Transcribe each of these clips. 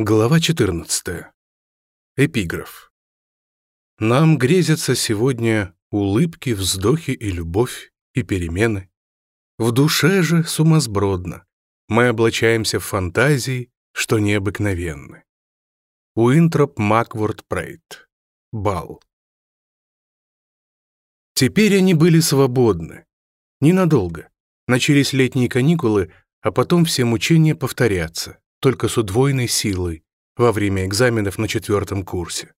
Глава 14. Эпиграф. Нам грезятся сегодня улыбки, вздохи и любовь, и перемены. В душе же сумасбродно. Мы облачаемся в фантазии, что необыкновенны. Уинтроп Макворд Прейт. Бал. Теперь они были свободны. Ненадолго. Начались летние каникулы, а потом все мучения повторятся только с удвоенной силой во время экзаменов на четвертом курсе.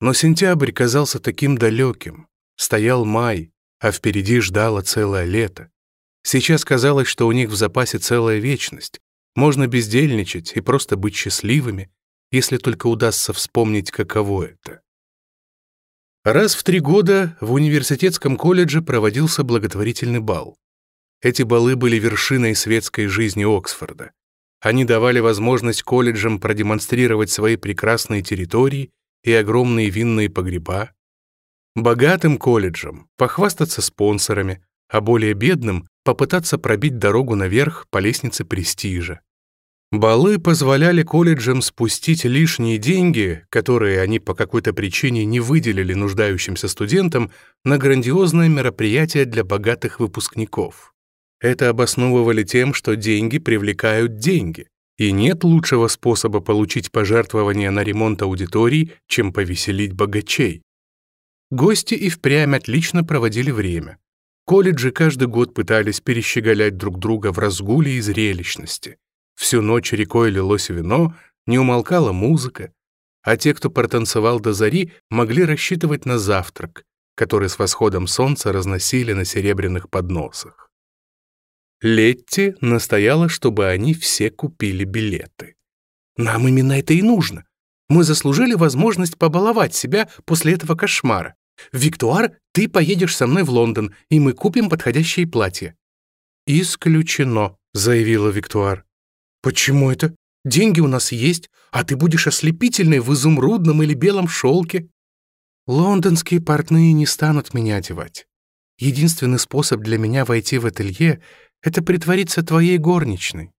Но сентябрь казался таким далеким. Стоял май, а впереди ждало целое лето. Сейчас казалось, что у них в запасе целая вечность. Можно бездельничать и просто быть счастливыми, если только удастся вспомнить, каково это. Раз в три года в университетском колледже проводился благотворительный бал. Эти балы были вершиной светской жизни Оксфорда. Они давали возможность колледжам продемонстрировать свои прекрасные территории и огромные винные погреба, богатым колледжам похвастаться спонсорами, а более бедным попытаться пробить дорогу наверх по лестнице престижа. Балы позволяли колледжам спустить лишние деньги, которые они по какой-то причине не выделили нуждающимся студентам, на грандиозное мероприятие для богатых выпускников. Это обосновывали тем, что деньги привлекают деньги, и нет лучшего способа получить пожертвования на ремонт аудиторий, чем повеселить богачей. Гости и впрямь отлично проводили время. Колледжи каждый год пытались перещеголять друг друга в разгуле и зрелищности. Всю ночь рекой лилось вино, не умолкала музыка, а те, кто протанцевал до зари, могли рассчитывать на завтрак, который с восходом солнца разносили на серебряных подносах. Летти настояла, чтобы они все купили билеты. «Нам именно это и нужно. Мы заслужили возможность побаловать себя после этого кошмара. Виктуар, ты поедешь со мной в Лондон, и мы купим подходящее платье». «Исключено», — заявила Виктуар. «Почему это? Деньги у нас есть, а ты будешь ослепительной в изумрудном или белом шелке». «Лондонские портные не станут меня одевать. Единственный способ для меня войти в ателье это притвориться твоей горничной».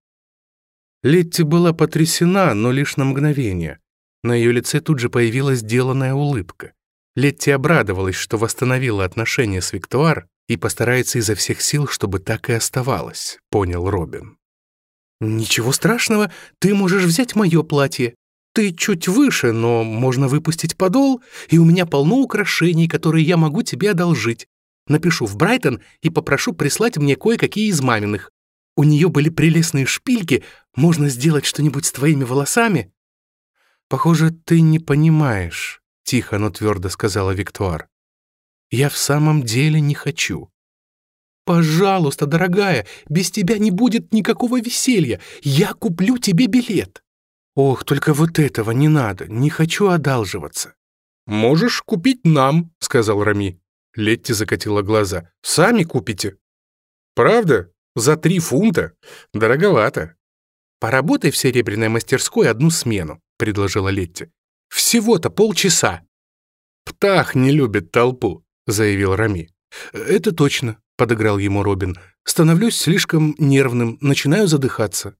Летти была потрясена, но лишь на мгновение. На ее лице тут же появилась деланная улыбка. Летти обрадовалась, что восстановила отношения с Виктуар и постарается изо всех сил, чтобы так и оставалось, понял Робин. «Ничего страшного, ты можешь взять мое платье. Ты чуть выше, но можно выпустить подол, и у меня полно украшений, которые я могу тебе одолжить. Напишу в Брайтон и попрошу прислать мне кое-какие из маминых. У нее были прелестные шпильки. Можно сделать что-нибудь с твоими волосами?» «Похоже, ты не понимаешь», — тихо, но твердо сказала Виктуар. «Я в самом деле не хочу». «Пожалуйста, дорогая, без тебя не будет никакого веселья. Я куплю тебе билет». «Ох, только вот этого не надо. Не хочу одалживаться». «Можешь купить нам», — сказал Рами. Летти закатила глаза. «Сами купите». «Правда? За три фунта? Дороговато». «Поработай в серебряной мастерской одну смену», — предложила Летти. «Всего-то полчаса». «Птах не любит толпу», — заявил Рами. «Это точно», — подыграл ему Робин. «Становлюсь слишком нервным, начинаю задыхаться».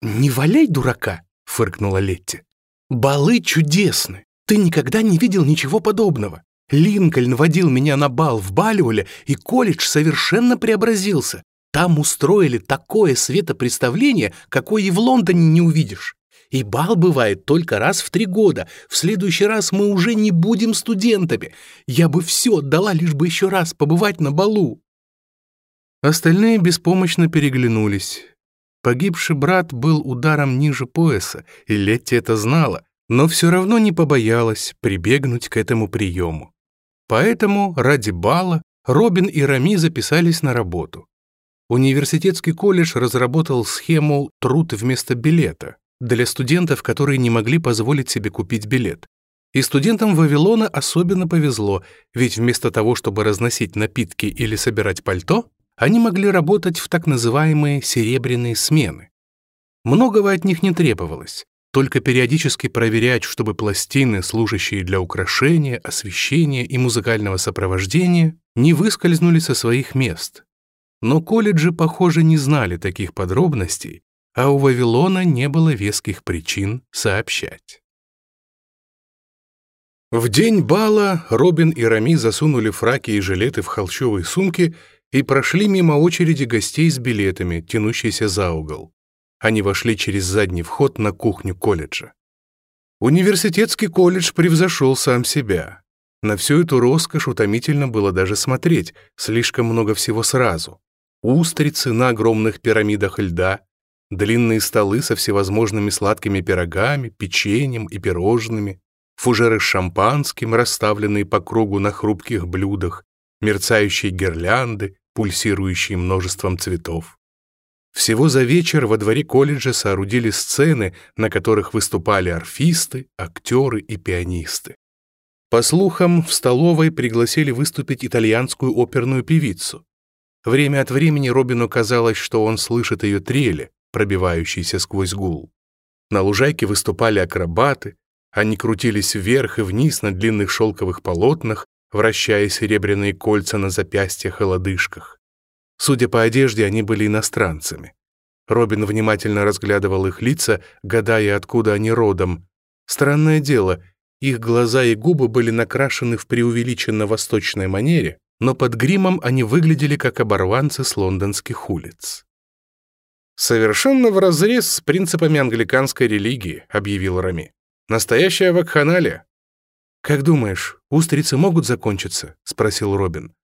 «Не валяй дурака», — фыркнула Летти. «Балы чудесны. Ты никогда не видел ничего подобного. Линкольн водил меня на бал в Балиуле, и колледж совершенно преобразился. Там устроили такое светопредставление, какое и в Лондоне не увидишь. И бал бывает только раз в три года. В следующий раз мы уже не будем студентами. Я бы все отдала, лишь бы еще раз побывать на балу». Остальные беспомощно переглянулись. Погибший брат был ударом ниже пояса, и Летти это знала, но все равно не побоялась прибегнуть к этому приему. Поэтому ради балла Робин и Рами записались на работу. Университетский колледж разработал схему «труд вместо билета» для студентов, которые не могли позволить себе купить билет. И студентам Вавилона особенно повезло, ведь вместо того, чтобы разносить напитки или собирать пальто, они могли работать в так называемые «серебряные смены». Многого от них не требовалось только периодически проверять, чтобы пластины, служащие для украшения, освещения и музыкального сопровождения, не выскользнули со своих мест. Но колледжи, похоже, не знали таких подробностей, а у Вавилона не было веских причин сообщать. В день бала Робин и Рами засунули фраки и жилеты в холщовые сумки и прошли мимо очереди гостей с билетами, тянущейся за угол. Они вошли через задний вход на кухню колледжа. Университетский колледж превзошел сам себя. На всю эту роскошь утомительно было даже смотреть, слишком много всего сразу. Устрицы на огромных пирамидах льда, длинные столы со всевозможными сладкими пирогами, печеньем и пирожными, фужеры с шампанским, расставленные по кругу на хрупких блюдах, мерцающие гирлянды, пульсирующие множеством цветов. Всего за вечер во дворе колледжа соорудили сцены, на которых выступали орфисты, актеры и пианисты. По слухам, в столовой пригласили выступить итальянскую оперную певицу. Время от времени Робину казалось, что он слышит ее трели, пробивающиеся сквозь гул. На лужайке выступали акробаты, они крутились вверх и вниз на длинных шелковых полотнах, вращая серебряные кольца на запястьях и лодыжках. Судя по одежде, они были иностранцами. Робин внимательно разглядывал их лица, гадая, откуда они родом. Странное дело, их глаза и губы были накрашены в преувеличенно восточной манере, но под гримом они выглядели как оборванцы с лондонских улиц. «Совершенно вразрез с принципами англиканской религии», — объявил Рами. «Настоящая вакханалия». «Как думаешь, устрицы могут закончиться?» — спросил Робин.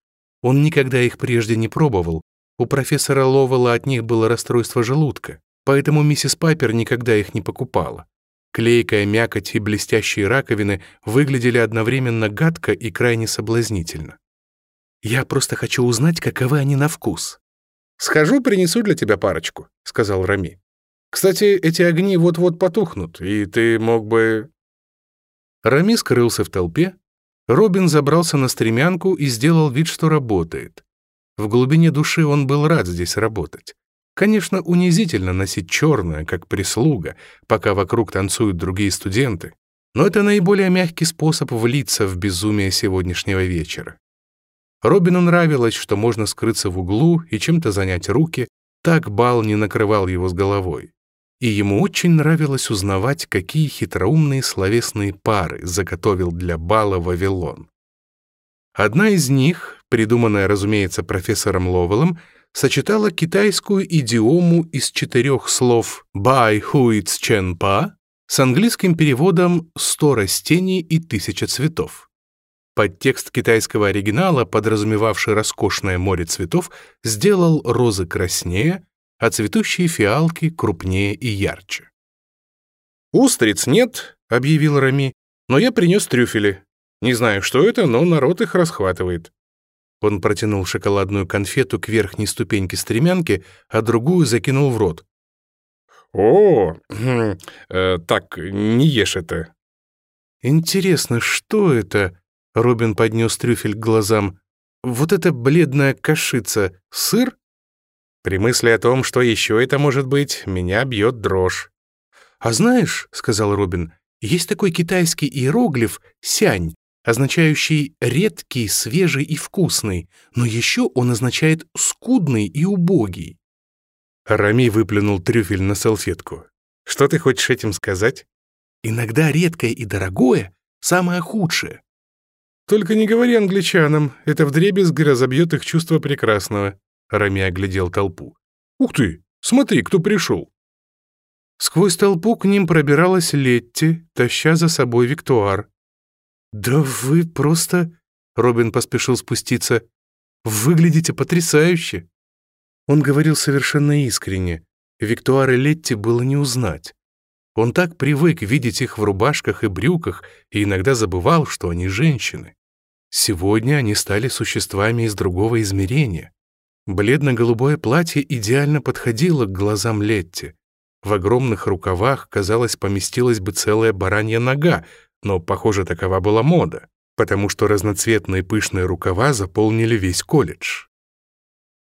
Он никогда их прежде не пробовал, у профессора Ловела от них было расстройство желудка, поэтому миссис Пайпер никогда их не покупала. Клейкая мякоть и блестящие раковины выглядели одновременно гадко и крайне соблазнительно. «Я просто хочу узнать, каковы они на вкус». «Схожу, принесу для тебя парочку», — сказал Рами. «Кстати, эти огни вот-вот потухнут, и ты мог бы...» Рами скрылся в толпе, Робин забрался на стремянку и сделал вид, что работает. В глубине души он был рад здесь работать. Конечно, унизительно носить черное, как прислуга, пока вокруг танцуют другие студенты, но это наиболее мягкий способ влиться в безумие сегодняшнего вечера. Робину нравилось, что можно скрыться в углу и чем-то занять руки, так бал не накрывал его с головой. И ему очень нравилось узнавать, какие хитроумные словесные пары заготовил для бала Вавилон. Одна из них, придуманная, разумеется, профессором Ловелом, сочетала китайскую идиому из четырех слов «бай хуиц чен па» с английским переводом «сто растений и тысяча цветов». Подтекст китайского оригинала, подразумевавший роскошное море цветов, сделал розы краснее, а цветущие фиалки крупнее и ярче. «Устриц нет», — объявил Рами, — «но я принес трюфели. Не знаю, что это, но народ их расхватывает». Он протянул шоколадную конфету к верхней ступеньке стремянки, а другую закинул в рот. «О, хм, э, так, не ешь это». «Интересно, что это?» — Робин поднес трюфель к глазам. «Вот эта бледная кашица — сыр?» При мысли о том, что еще это может быть, меня бьет дрожь. «А знаешь, — сказал Робин, — есть такой китайский иероглиф «сянь» означающий редкий, свежий и вкусный, но еще он означает скудный и убогий. Рами выплюнул трюфель на салфетку. Что ты хочешь этим сказать? Иногда редкое и дорогое — самое худшее. Только не говори англичанам, это вдребезги разобьет их чувство прекрасного. Рами оглядел толпу. Ух ты, смотри, кто пришел. Сквозь толпу к ним пробиралась Летти, таща за собой Виктуар. «Да вы просто...» — Робин поспешил спуститься. «Выглядите потрясающе!» Он говорил совершенно искренне. Виктуары Летти было не узнать. Он так привык видеть их в рубашках и брюках и иногда забывал, что они женщины. Сегодня они стали существами из другого измерения. Бледно-голубое платье идеально подходило к глазам Летти. В огромных рукавах, казалось, поместилась бы целая баранья нога, но, похоже, такова была мода, потому что разноцветные пышные рукава заполнили весь колледж.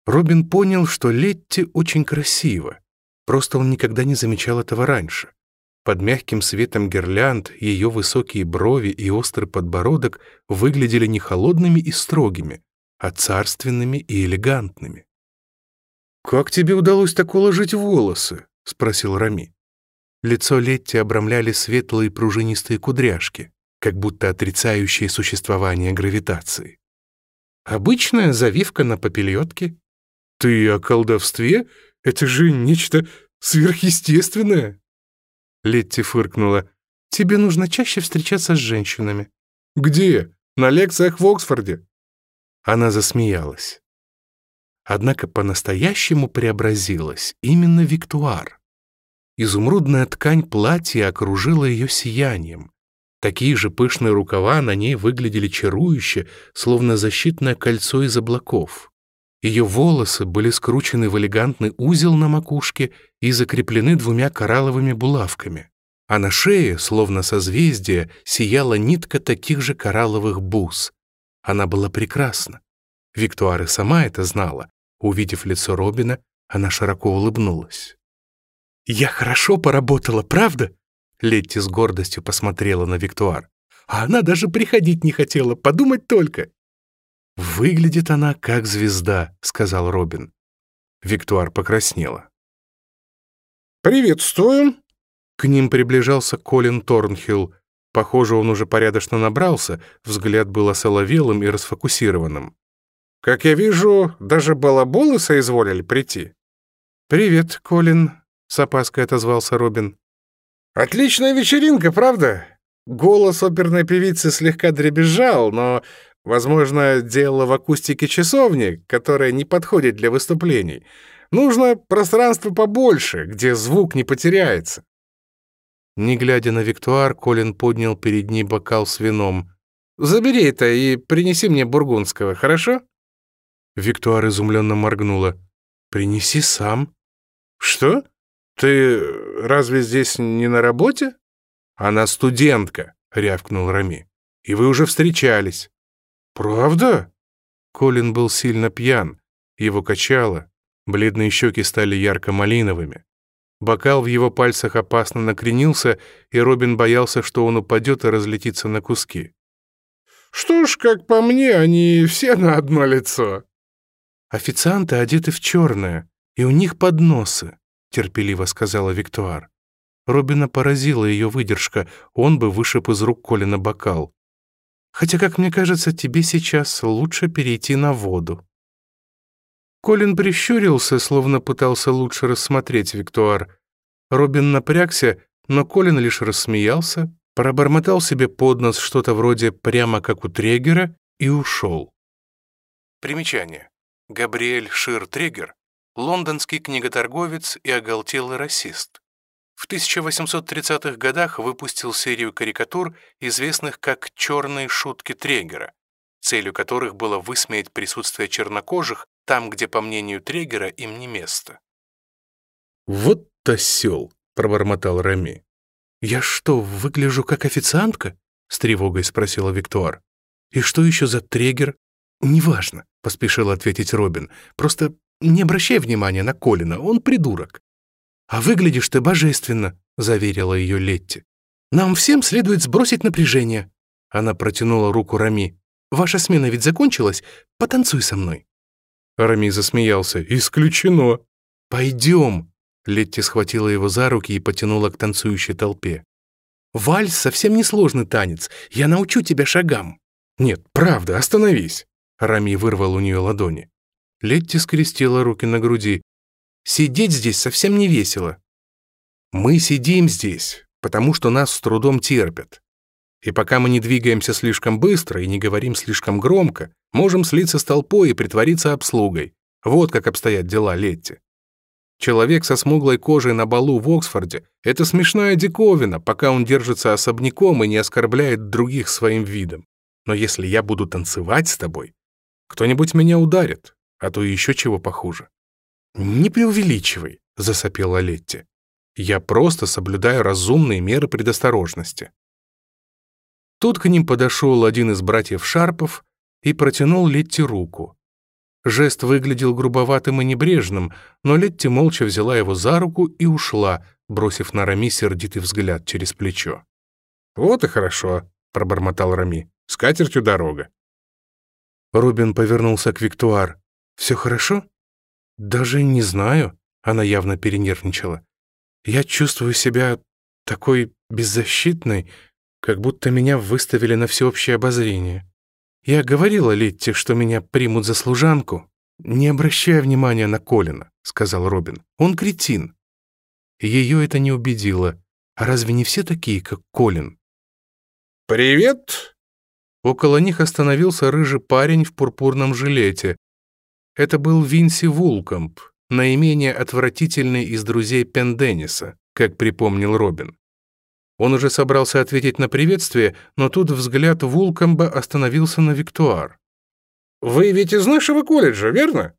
Робин понял, что Летти очень красиво, просто он никогда не замечал этого раньше. Под мягким светом гирлянд ее высокие брови и острый подбородок выглядели не холодными и строгими, а царственными и элегантными. «Как тебе удалось так уложить волосы?» — спросил Рами. Лицо Летти обрамляли светлые пружинистые кудряшки, как будто отрицающие существование гравитации. Обычная завивка на попельотке. Ты о колдовстве? Это же нечто сверхъестественное. Летти фыркнула. Тебе нужно чаще встречаться с женщинами. Где? На лекциях в Оксфорде. Она засмеялась. Однако по-настоящему преобразилась именно Виктуар изумрудная ткань платья окружила ее сиянием. Такие же пышные рукава на ней выглядели чарующе, словно защитное кольцо из облаков. Ее волосы были скручены в элегантный узел на макушке и закреплены двумя коралловыми булавками, а на шее, словно созвездие, сияла нитка таких же коралловых бус. Она была прекрасна. Виктуара сама это знала. Увидев лицо Робина, она широко улыбнулась. «Я хорошо поработала, правда?» Летти с гордостью посмотрела на Виктуар. «А она даже приходить не хотела, подумать только!» «Выглядит она как звезда», — сказал Робин. Виктуар покраснела. Приветствуем. К ним приближался Колин Торнхилл. Похоже, он уже порядочно набрался, взгляд был осоловелым и расфокусированным. «Как я вижу, даже балаболы соизволили прийти». «Привет, Колин», с опаской отозвался Робин. «Отличная вечеринка, правда?» Голос оперной певицы слегка дребезжал, но, возможно, дело в акустике часовни, которая не подходит для выступлений. Нужно пространство побольше, где звук не потеряется. Не глядя на Виктуар, Колин поднял перед ней бокал с вином. «Забери это и принеси мне бургундского, хорошо?» Виктуар изумленно моргнула. «Принеси сам». «Что?» «Ты разве здесь не на работе?» «Она студентка», — рявкнул Рами. «И вы уже встречались». «Правда?» Колин был сильно пьян. Его качало. Бледные щеки стали ярко-малиновыми. Бокал в его пальцах опасно накренился, и Робин боялся, что он упадет и разлетится на куски. «Что ж, как по мне, они все на одно лицо». Официанты одеты в черное, и у них подносы терпеливо сказала Виктуар. Робина поразила ее выдержка, он бы вышиб из рук Колина бокал. «Хотя, как мне кажется, тебе сейчас лучше перейти на воду». Колин прищурился, словно пытался лучше рассмотреть Виктуар. Робин напрягся, но Колин лишь рассмеялся, пробормотал себе под нос что-то вроде «прямо как у Трегера» и ушел. Примечание. Габриэль Шир Трегер лондонский книготорговец и оголтелый расист. В 1830-х годах выпустил серию карикатур, известных как «Черные шутки Трегера», целью которых было высмеять присутствие чернокожих там, где, по мнению Трегера, им не место. «Вот осел!» — пробормотал Рами. «Я что, выгляжу как официантка?» — с тревогой спросила Виктор. «И что еще за Трегер?» «Неважно», — поспешил ответить Робин. «Просто не обращай внимания на Колина, он придурок. А выглядишь ты божественно, заверила ее Летти. Нам всем следует сбросить напряжение. Она протянула руку Рами. Ваша смена ведь закончилась, потанцуй со мной. Рами засмеялся. Исключено. Пойдем. Летти схватила его за руки и потянула к танцующей толпе. «Вальс совсем несложный танец. Я научу тебя шагам». «Нет, правда, остановись!» Рами вырвал у нее ладони. Летти скрестила руки на груди. «Сидеть здесь совсем не весело. Мы сидим здесь, потому что нас с трудом терпят. И пока мы не двигаемся слишком быстро и не говорим слишком громко, можем слиться с толпой и притвориться обслугой. Вот как обстоят дела Летти. Человек со смуглой кожей на балу в Оксфорде — это смешная диковина, пока он держится особняком и не оскорбляет других своим видом. Но если я буду танцевать с тобой, кто-нибудь меня ударит, а то еще чего похуже». «Не преувеличивай», — засопела Летти. «Я просто соблюдаю разумные меры предосторожности». Тут к ним подошел один из братьев Шарпов и протянул Летти руку. Жест выглядел грубоватым и небрежным, но Летти молча взяла его за руку и ушла, бросив на Рами сердитый взгляд через плечо. «Вот и хорошо», — пробормотал Рами. «С катертью дорога». Рубин повернулся к Виктуар. Все хорошо? Даже не знаю. Она явно перенервничала. Я чувствую себя такой беззащитной, как будто меня выставили на всеобщее обозрение. Я говорила Литте, что меня примут за служанку. Не обращая внимания на Колина, сказал Робин. Он кретин. Ее это не убедило. А разве не все такие, как Колин? «Привет!» Около них остановился рыжий парень в пурпурном жилете, это был Винси Вулкомп, наименее отвратительный из друзей Пендениса, как припомнил Робин. Он уже собрался ответить на приветствие, но тут взгляд Вулкомба остановился на Виктуар. «Вы ведь из нашего колледжа, верно?»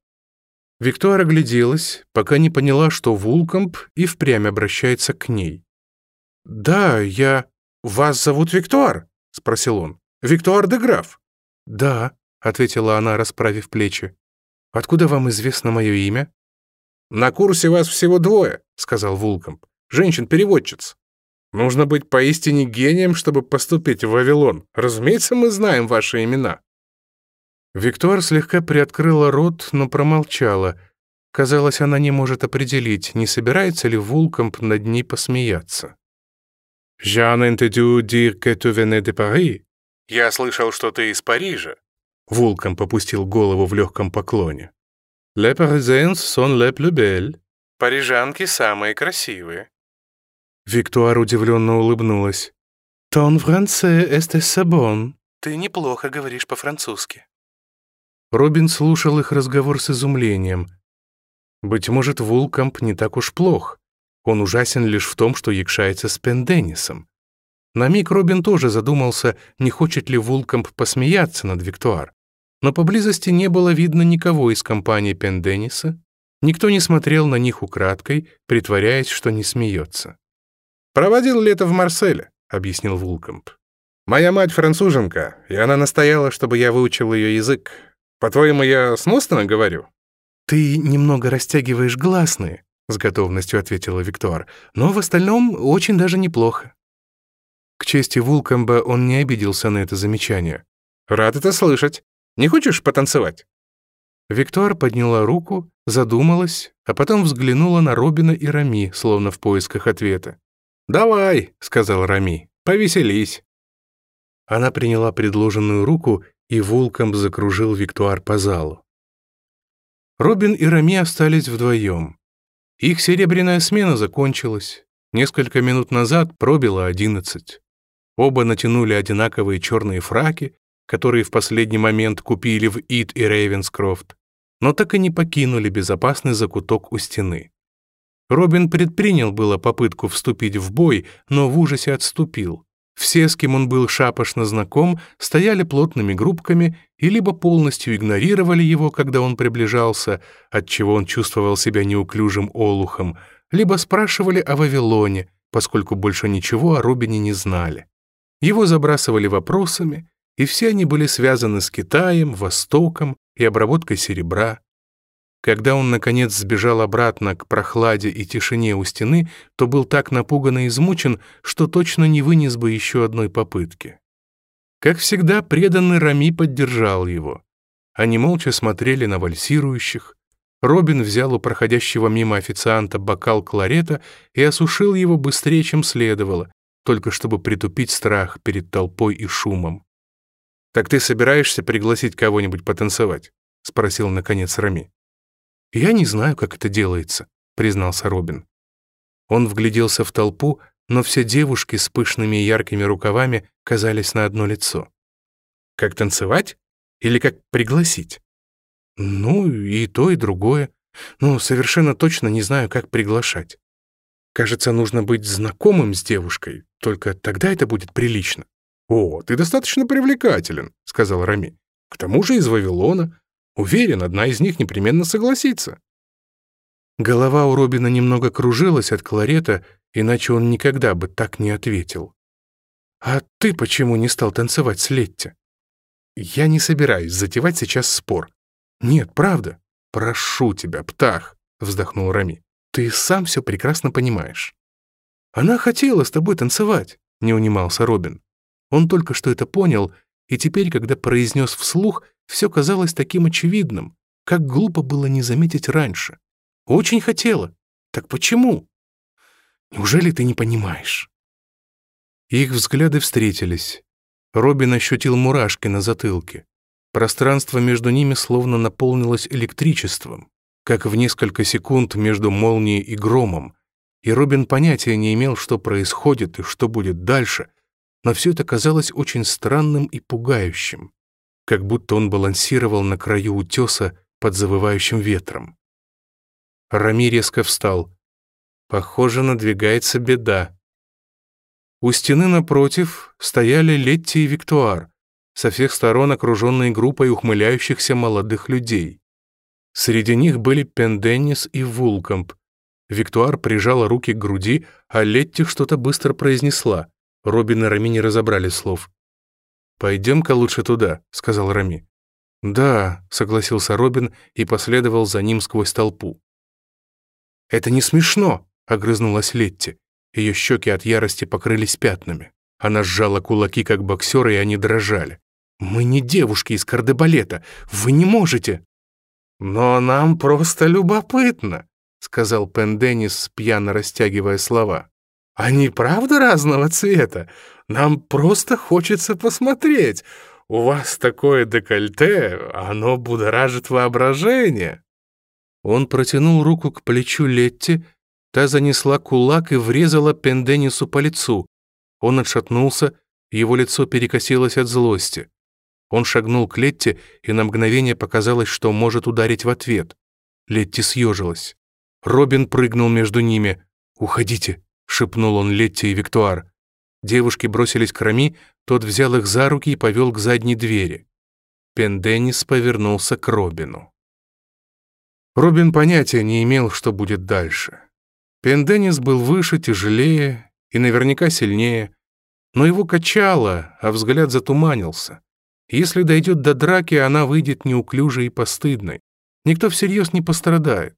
Виктуар огляделась, пока не поняла, что Вулкомб и впрямь обращается к ней. «Да, я... Вас зовут Виктуар?» — спросил он. «Виктуар де Граф?» «Да», — ответила она, расправив плечи. Откуда вам известно мое имя?» «На курсе вас всего двое», — сказал Вулкомп. «Женщин-переводчиц. Нужно быть поистине гением, чтобы поступить в Вавилон. Разумеется, мы знаем ваши имена». Виктуар слегка приоткрыла рот, но промолчала. Казалось, она не может определить, не собирается ли Вулкомп над ней посмеяться. Жан entendu dire que tu venais de Paris». «Я слышал, что ты из Парижа». Вулкан попустил голову в легком поклоне. «Ле паризенс сон ле плюбель». «Парижанки самые красивые». Виктуар удивленно улыбнулась. «Тон франце эсте сабон». «Ты неплохо говоришь по-французски». Робин слушал их разговор с изумлением. Быть может, Вулкамп не так уж плох. Он ужасен лишь в том, что якшается с Пенденисом. На миг Робин тоже задумался, не хочет ли Вулкомп посмеяться над Виктуар. Но поблизости не было видно никого из компании Пендениса, никто не смотрел на них украдкой, притворяясь, что не смеется. «Проводил лето в Марселе», — объяснил Вулкомп. «Моя мать француженка, и она настояла, чтобы я выучил ее язык. По-твоему, я сносно говорю?» «Ты немного растягиваешь гласные», — с готовностью ответила Виктор, «но в остальном очень даже неплохо». К чести Вулкомба он не обиделся на это замечание. «Рад это слышать. Не хочешь потанцевать?» Виктор подняла руку, задумалась, а потом взглянула на Робина и Рами, словно в поисках ответа. «Давай», — сказал Рами, — «повеселись». Она приняла предложенную руку, и Вулком закружил Виктуар по залу. Робин и Рами остались вдвоем. Их серебряная смена закончилась. Несколько минут назад пробило одиннадцать. Оба натянули одинаковые черные фраки, которые в последний момент купили в Ит и Рейвенскрофт, но так и не покинули безопасный закуток у стены. Робин предпринял было попытку вступить в бой, но в ужасе отступил. Все, с кем он был шапошно знаком, стояли плотными группками и либо полностью игнорировали его, когда он приближался, отчего он чувствовал себя неуклюжим олухом, либо спрашивали о Вавилоне, поскольку больше ничего о Робине не знали. Его забрасывали вопросами, и все они были связаны с Китаем, Востоком и обработкой серебра. Когда он, наконец, сбежал обратно к прохладе и тишине у стены, то был так напуган и измучен, что точно не вынес бы еще одной попытки. Как всегда, преданный Рами поддержал его. Они молча смотрели на вальсирующих. Робин взял у проходящего мимо официанта бокал кларета и осушил его быстрее, чем следовало, только чтобы притупить страх перед толпой и шумом. «Так ты собираешься пригласить кого-нибудь потанцевать?» — спросил, наконец, Рами. «Я не знаю, как это делается», — признался Робин. Он вгляделся в толпу, но все девушки с пышными и яркими рукавами казались на одно лицо. «Как танцевать? Или как пригласить?» «Ну, и то, и другое. но совершенно точно не знаю, как приглашать». Кажется, нужно быть знакомым с девушкой, только тогда это будет прилично». «О, ты достаточно привлекателен», — сказал Рами. «К тому же из Вавилона. Уверен, одна из них непременно согласится». Голова у Робина немного кружилась от кларета, иначе он никогда бы так не ответил. «А ты почему не стал танцевать с Летти?» «Я не собираюсь затевать сейчас спор». «Нет, правда. Прошу тебя, птах», — вздохнул Рами. Ты сам все прекрасно понимаешь. Она хотела с тобой танцевать, не унимался Робин. Он только что это понял, и теперь, когда произнес вслух, все казалось таким очевидным, как глупо было не заметить раньше. Очень хотела. Так почему? Неужели ты не понимаешь? Их взгляды встретились. Робин ощутил мурашки на затылке. Пространство между ними словно наполнилось электричеством как в несколько секунд между молнией и громом, и Робин понятия не имел, что происходит и что будет дальше, но все это казалось очень странным и пугающим, как будто он балансировал на краю утеса под завывающим ветром. Рами резко встал. Похоже, надвигается беда. У стены напротив стояли Летти и Виктуар, со всех сторон окруженные группой ухмыляющихся молодых людей. Среди них были Пенденнис и Вулкомп. Виктуар прижала руки к груди, а Летти что-то быстро произнесла. Робин и Рами не разобрали слов. «Пойдем-ка лучше туда», — сказал Рами. «Да», — согласился Робин и последовал за ним сквозь толпу. «Это не смешно», — огрызнулась Летти. Ее щеки от ярости покрылись пятнами. Она сжала кулаки, как боксеры, и они дрожали. «Мы не девушки из кардебалета. Вы не можете!» «Но нам просто любопытно», — сказал Пенденис, пьяно растягивая слова. «Они правда разного цвета? Нам просто хочется посмотреть. У вас такое декольте, оно будоражит воображение». Он протянул руку к плечу Летти, та занесла кулак и врезала Пенденису по лицу. Он отшатнулся, его лицо перекосилось от злости. Он шагнул к Летти и на мгновение показалось, что может ударить в ответ. Летти съежилась. Робин прыгнул между ними. «Уходите», — шепнул он Летти и Виктуар. Девушки бросились к Рами, тот взял их за руки и повел к задней двери. Пенденнис повернулся к Робину. Робин понятия не имел, что будет дальше. Пенденнис был выше, тяжелее и наверняка сильнее, но его качало, а взгляд затуманился. Если дойдет до драки, она выйдет неуклюжей и постыдной. Никто всерьез не пострадает.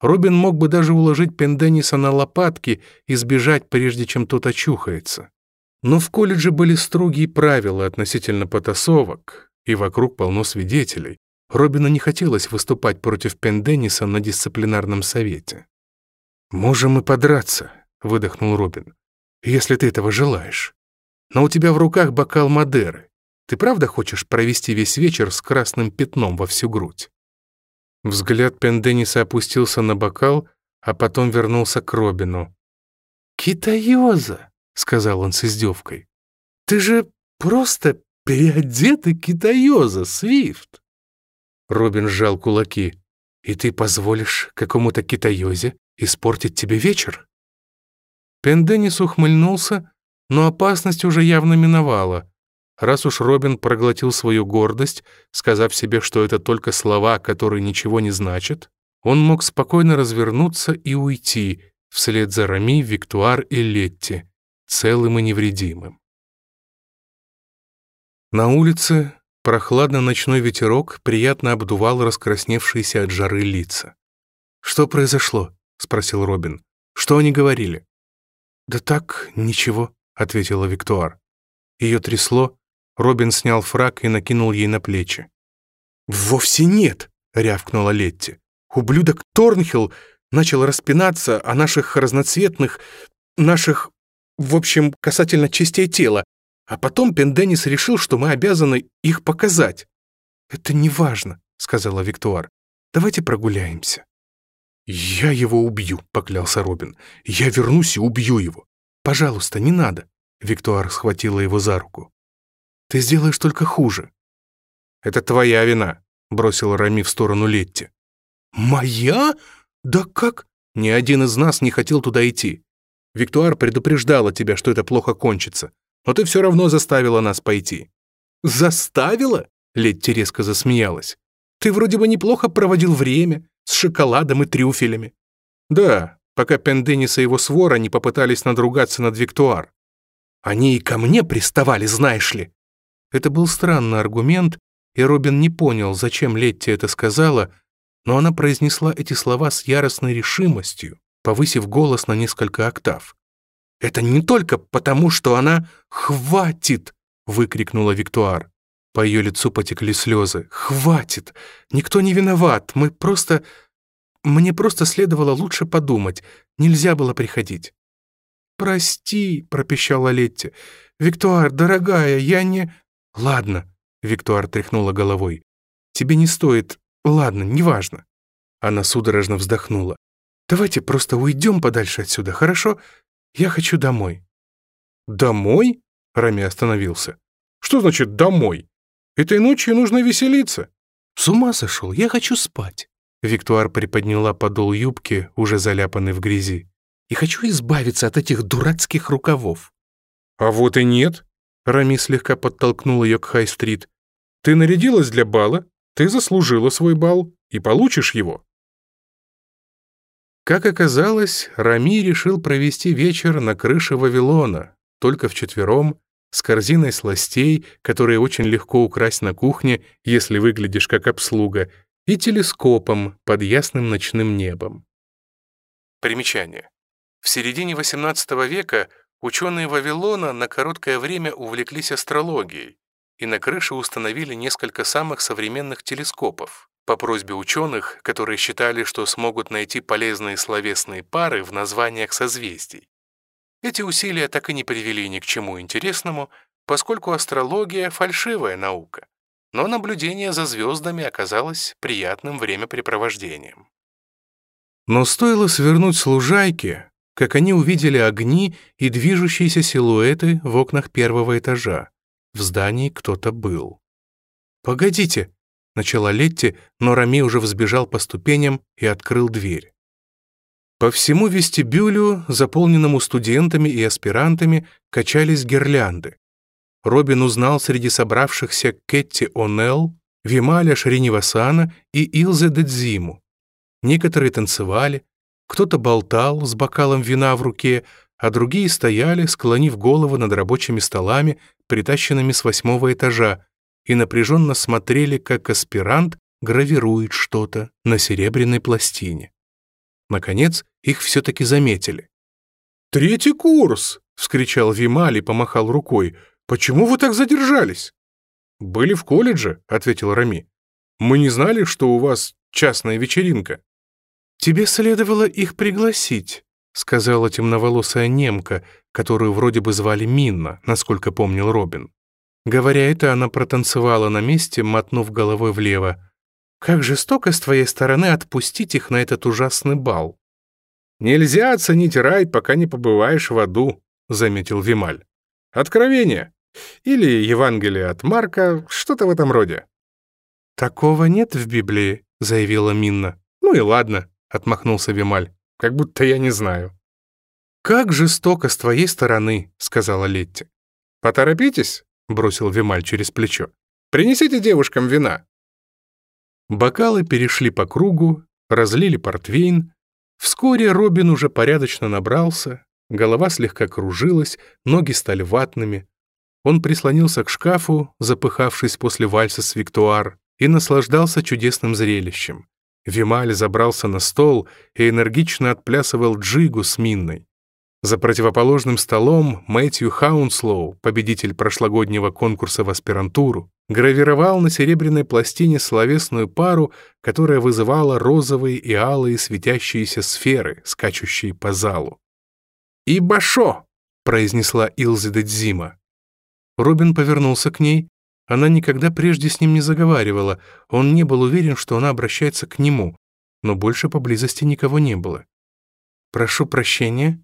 Робин мог бы даже уложить Пендениса на лопатки и сбежать, прежде чем тот очухается. Но в колледже были строгие правила относительно потасовок, и вокруг полно свидетелей. Робину не хотелось выступать против Пендениса на дисциплинарном совете. «Можем и подраться», — выдохнул Робин, — «если ты этого желаешь. Но у тебя в руках бокал Мадеры. Ты правда хочешь провести весь вечер с красным пятном во всю грудь?» Взгляд Пендениса опустился на бокал, а потом вернулся к Робину. «Китаёза!» — сказал он с издевкой. «Ты же просто переодетый китаёза, Свифт!» Робин сжал кулаки. «И ты позволишь какому-то китаёзе испортить тебе вечер?» Пенденис ухмыльнулся, но опасность уже явно миновала — Раз уж Робин проглотил свою гордость, сказав себе, что это только слова, которые ничего не значат, он мог спокойно развернуться и уйти, вслед за Рами, Виктуар и Летти, целым и невредимым. На улице прохладно ночной ветерок приятно обдувал раскрасневшиеся от жары лица. «Что произошло?» — спросил Робин. «Что они говорили?» «Да так, ничего», — ответила Виктуар. Ее трясло, Робин снял фраг и накинул ей на плечи. «Вовсе нет!» — рявкнула Летти. «Ублюдок Торнхилл начал распинаться о наших разноцветных, наших, в общем, касательно частей тела, а потом Пенденис решил, что мы обязаны их показать». «Это не важно», — сказала Виктуар. «Давайте прогуляемся». «Я его убью», — поклялся Робин. «Я вернусь и убью его». «Пожалуйста, не надо». Виктуар схватила его за руку. Ты сделаешь только хуже». «Это твоя вина», — бросил Рами в сторону Летти. «Моя? Да как?» «Ни один из нас не хотел туда идти. Виктуар предупреждала тебя, что это плохо кончится, но ты все равно заставила нас пойти». «Заставила?» — Летти резко засмеялась. «Ты вроде бы неплохо проводил время, с шоколадом и трюфелями». «Да, пока Пенденис и его свора не попытались надругаться над Виктуар. Они и ко мне приставали, знаешь ли. Это был странный аргумент, и Робин не понял, зачем Летти это сказала, но она произнесла эти слова с яростной решимостью, повысив голос на несколько октав. «Это не только потому, что она... Хватит!» — выкрикнула Виктуар. По ее лицу потекли слезы. «Хватит! Никто не виноват! Мы просто... Мне просто следовало лучше подумать. Нельзя было приходить». «Прости», — пропищала Летти. «Виктуар, дорогая, я не...» «Ладно», — Виктуар тряхнула головой. «Тебе не стоит... Ладно, неважно». Она судорожно вздохнула. «Давайте просто уйдем подальше отсюда, хорошо? Я хочу домой». «Домой?» — Рами остановился. «Что значит «домой»? Этой ночью нужно веселиться». «С ума сошел, я хочу спать». Виктуар приподняла подол юбки, уже заляпанный в грязи. «И хочу избавиться от этих дурацких рукавов». «А вот и нет», Рами слегка подтолкнул ее к Хай-стрит. «Ты нарядилась для бала, ты заслужила свой бал и получишь его». Как оказалось, Рами решил провести вечер на крыше Вавилона, только вчетвером, с корзиной сластей, которые очень легко украсть на кухне, если выглядишь как обслуга, и телескопом под ясным ночным небом. Примечание. В середине XVIII века Ученые Вавилона на короткое время увлеклись астрологией и на крыше установили несколько самых современных телескопов. По просьбе ученых, которые считали, что смогут найти полезные словесные пары в названиях созвездий. Эти усилия так и не привели ни к чему интересному, поскольку астрология — фальшивая наука, но наблюдение за звездами оказалось приятным времяпрепровождением. Но стоило свернуть с лужайки, как они увидели огни и движущиеся силуэты в окнах первого этажа. В здании кто-то был. «Погодите!» — начала Летти, но Рами уже взбежал по ступеням и открыл дверь. По всему вестибюлю, заполненному студентами и аспирантами, качались гирлянды. Робин узнал среди собравшихся Кетти О'Нелл, Вималя Шриневасана и Илзе Дедзиму. Некоторые танцевали, кто-то болтал с бокалом вина в руке, а другие стояли, склонив головы над рабочими столами, притащенными с восьмого этажа, и напряженно смотрели, как аспирант гравирует что-то на серебряной пластине. Наконец, их все-таки заметили. «Третий курс!» — вскричал Вимали, помахал рукой. «Почему вы так задержались?» «Были в колледже», — ответил Рами. «Мы не знали, что у вас частная вечеринка». «Тебе следовало их пригласить», — сказала темноволосая немка, которую вроде бы звали Минна, насколько помнил Робин. Говоря это, она протанцевала на месте, мотнув головой влево. «Как жестоко с твоей стороны отпустить их на этот ужасный бал!» «Нельзя оценить рай, пока не побываешь в аду», — заметил Вималь. «Откровение! Или Евангелие от Марка, что-то в этом роде». «Такого нет в Библии», — заявила Минна. «Ну и ладно», отмахнулся Вималь, как будто я не знаю. «Как жестоко с твоей стороны», — сказала Летти. «Поторопитесь», — бросил Вималь через плечо. «Принесите девушкам вина». Бокалы перешли по кругу, разлили портвейн. Вскоре Робин уже порядочно набрался, голова слегка кружилась, ноги стали ватными. Он прислонился к шкафу, запыхавшись после вальса с Виктуар, и наслаждался чудесным зрелищем. Вималь забрался на стол и энергично отплясывал джигу с Минной. За противоположным столом Мэтью Хаунслоу, победитель прошлогоднего конкурса в аспирантуру, гравировал на серебряной пластине словесную пару, которая вызывала розовые и алые светящиеся сферы, скачущие по залу. «Ибашо!» — произнесла Илзида Дзима. Робин повернулся к ней, она никогда прежде с ним не заговаривала, он не был уверен, что она обращается к нему, но больше поблизости никого не было. «Прошу прощения».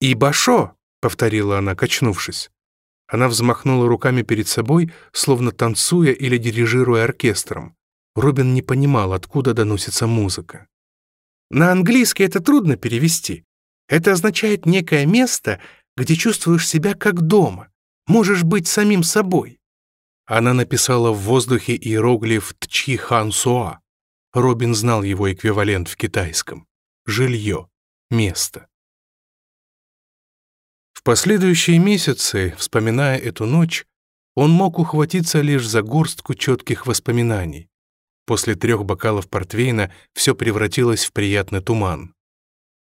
«Ибашо!» — повторила она, качнувшись. Она взмахнула руками перед собой, словно танцуя или дирижируя оркестром. Робин не понимал, откуда доносится музыка. «На английский это трудно перевести. Это означает некое место, где чувствуешь себя как дома, можешь быть самим собой. Она написала в воздухе иероглиф «Тчи Хансуа». Робин знал его эквивалент в китайском. Жилье. Место. В последующие месяцы, вспоминая эту ночь, он мог ухватиться лишь за горстку четких воспоминаний. После трех бокалов портвейна все превратилось в приятный туман.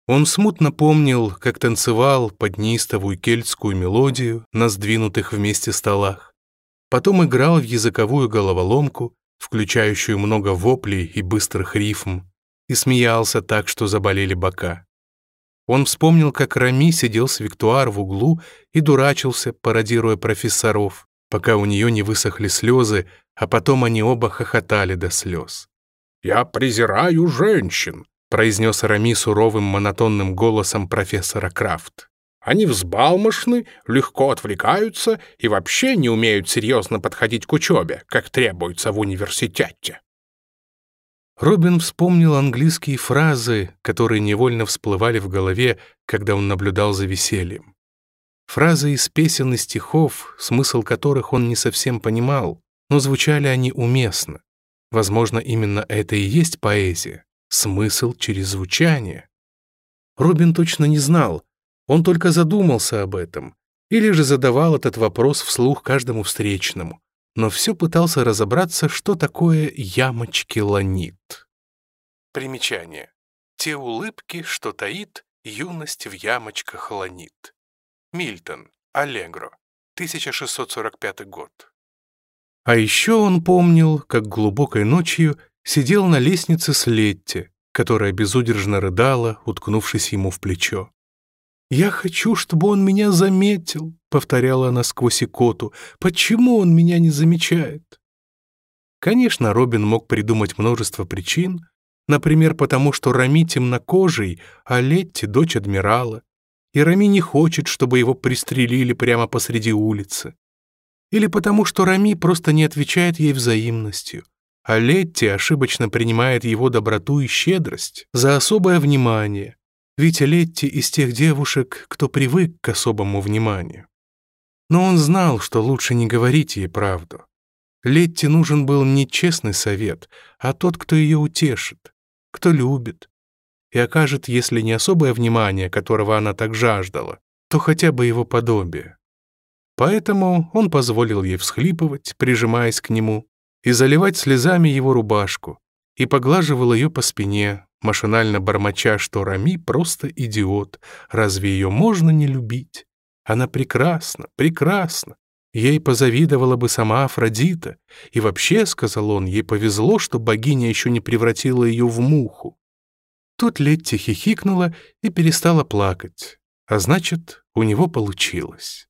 Он смутно помнил, как танцевал под неистовую кельтскую мелодию на сдвинутых вместе столах Потом играл в языковую головоломку, включающую много воплей и быстрых рифм, и смеялся так, что заболели бока. Он вспомнил, как Рами сидел с Виктуар в углу и дурачился, пародируя профессоров, пока у нее не высохли слезы, а потом они оба хохотали до слез. «Я презираю женщин», — произнес Рами суровым монотонным голосом профессора Крафт. Они взбалмошны, легко отвлекаются и вообще не умеют серьезно подходить к учебе, как требуется в университете. Робин вспомнил английские фразы, которые невольно всплывали в голове, когда он наблюдал за весельем. Фразы из песен и стихов, смысл которых он не совсем понимал, но звучали они уместно. Возможно, именно это и есть поэзия — смысл через звучание. Робин точно не знал, он только задумался об этом или же задавал этот вопрос вслух каждому встречному, но все пытался разобраться, что такое ямочки ланит. Примечание. Те улыбки, что таит, юность в ямочках ланит. Мильтон, Аллегро, 1645 год. А еще он помнил, как глубокой ночью сидел на лестнице с Летти, которая безудержно рыдала, уткнувшись ему в плечо. «Я хочу, чтобы он меня заметил», — повторяла она сквозь икоту. «Почему он меня не замечает?» Конечно, Робин мог придумать множество причин, например, потому что Рами темнокожий, а Летти — дочь адмирала, и Рами не хочет, чтобы его пристрелили прямо посреди улицы. Или потому что Рами просто не отвечает ей взаимностью, а Летти ошибочно принимает его доброту и щедрость за особое внимание, Витя-Летти из тех девушек, кто привык к особому вниманию. Но он знал, что лучше не говорить ей правду. Летти нужен был не честный совет, а тот, кто ее утешит, кто любит и окажет, если не особое внимание, которого она так жаждала, то хотя бы его подобие. Поэтому он позволил ей всхлипывать, прижимаясь к нему, и заливать слезами его рубашку, и поглаживал ее по спине, машинально бормоча, что Рами просто идиот, разве ее можно не любить? Она прекрасна, прекрасна. Ей позавидовала бы сама Афродита. И вообще, — сказал он, — ей повезло, что богиня еще не превратила ее в муху. Тут Летти хихикнула и перестала плакать. А значит, у него получилось.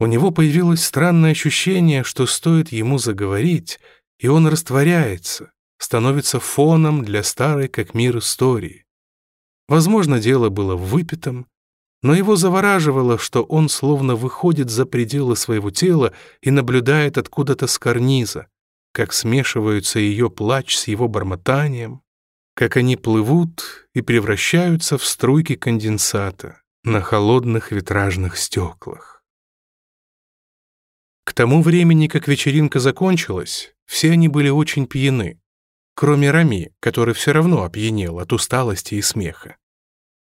У него появилось странное ощущение, что стоит ему заговорить, и он растворяется, становится фоном для старой как мир истории. Возможно, дело было выпитым, но его завораживало, что он словно выходит за пределы своего тела и наблюдает откуда-то с карниза, как смешиваются ее плач с его бормотанием, как они плывут и превращаются в струйки конденсата на холодных витражных стеклах. К тому времени, как вечеринка закончилась, все они были очень пьяны кроме Рами, который все равно опьянел от усталости и смеха.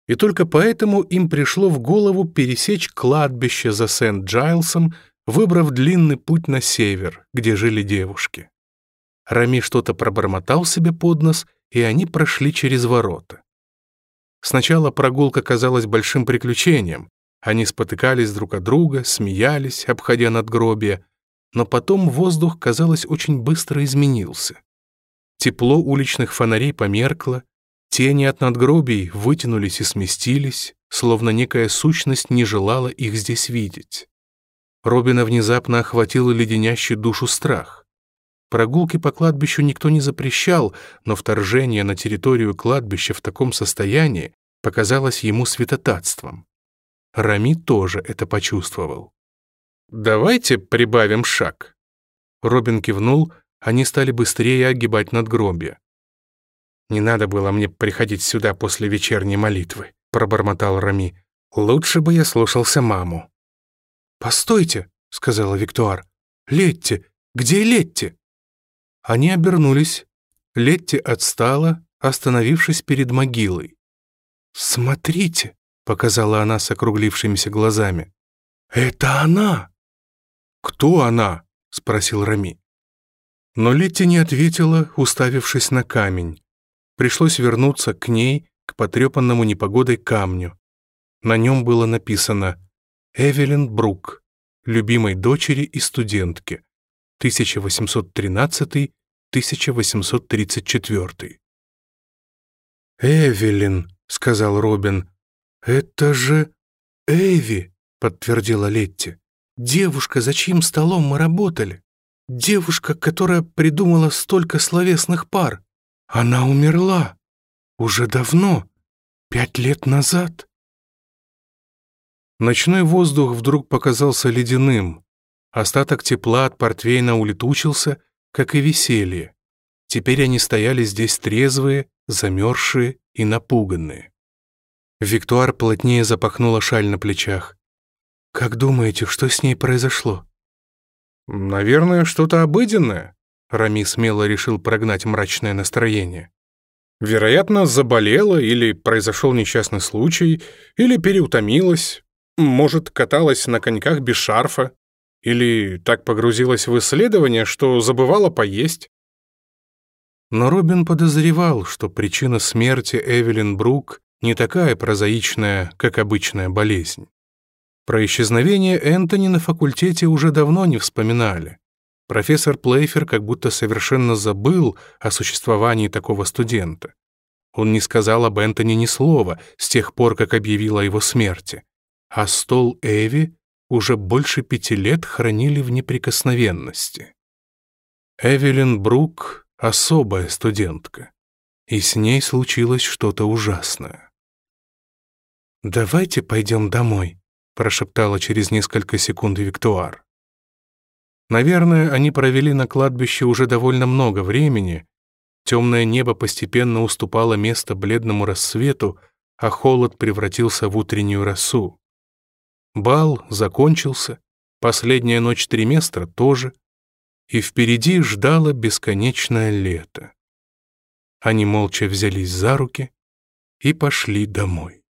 И только поэтому им пришло в голову пересечь кладбище за Сент-Джайлсом, выбрав длинный путь на север, где жили девушки. Рами что-то пробормотал себе под нос, и они прошли через ворота. Сначала прогулка казалась большим приключением. Они спотыкались друг от друга, смеялись, обходя надгробия, но потом воздух, казалось, очень быстро изменился. Тепло уличных фонарей померкло, тени от надгробий вытянулись и сместились, словно некая сущность не желала их здесь видеть. Робина внезапно охватила леденящий душу страх. Прогулки по кладбищу никто не запрещал, но вторжение на территорию кладбища в таком состоянии показалось ему святотатством. Рами тоже это почувствовал. «Давайте прибавим шаг». Робин кивнул, они стали быстрее огибать надгробие. «Не надо было мне приходить сюда после вечерней молитвы», — пробормотал Рами. «Лучше бы я слушался маму». «Постойте», — сказала Виктуар. «Летти! Где Летти?» Они обернулись. Летти отстала, остановившись перед могилой. «Смотрите», — показала она с округлившимися глазами. «Это она!» «Кто она?» — спросил Рами. Но Летти не ответила, уставившись на камень. Пришлось вернуться к ней, к потрепанному непогодой камню. На нем было написано «Эвелин Брук, любимой дочери и студентки, 1813-1834». «Эвелин», — сказал Робин, — «это же Эви», — подтвердила Летти. «Девушка, за чьим столом мы работали?» Девушка, которая придумала столько словесных пар. Она умерла. Уже давно. Пять лет назад. Ночной воздух вдруг показался ледяным. Остаток тепла от портвейна улетучился, как и веселье. Теперь они стояли здесь трезвые, замерзшие и напуганные. Виктуар плотнее запахнула шаль на плечах. «Как думаете, что с ней произошло?» «Наверное, что-то обыденное», — Рами смело решил прогнать мрачное настроение. «Вероятно, заболела или произошел несчастный случай, или переутомилась, может, каталась на коньках без шарфа, или так погрузилась в исследование, что забывала поесть». Но Робин подозревал, что причина смерти Эвелин Брук не такая прозаичная, как обычная болезнь. Про исчезновение Энтони на факультете уже давно не вспоминали. Профессор Плейфер как будто совершенно забыл о существовании такого студента. Он не сказал об Энтони ни слова с тех пор, как объявил о его смерти. А стол Эви уже больше пяти лет хранили в неприкосновенности. Эвелин Брук — особая студентка, и с ней случилось что-то ужасное. «Давайте пойдем домой», — прошептала через несколько секунд Виктуар. Наверное, они провели на кладбище уже довольно много времени. Темное небо постепенно уступало место бледному рассвету, а холод превратился в утреннюю росу. Бал закончился, последняя ночь триместра тоже, и впереди ждало бесконечное лето. Они молча взялись за руки и пошли домой.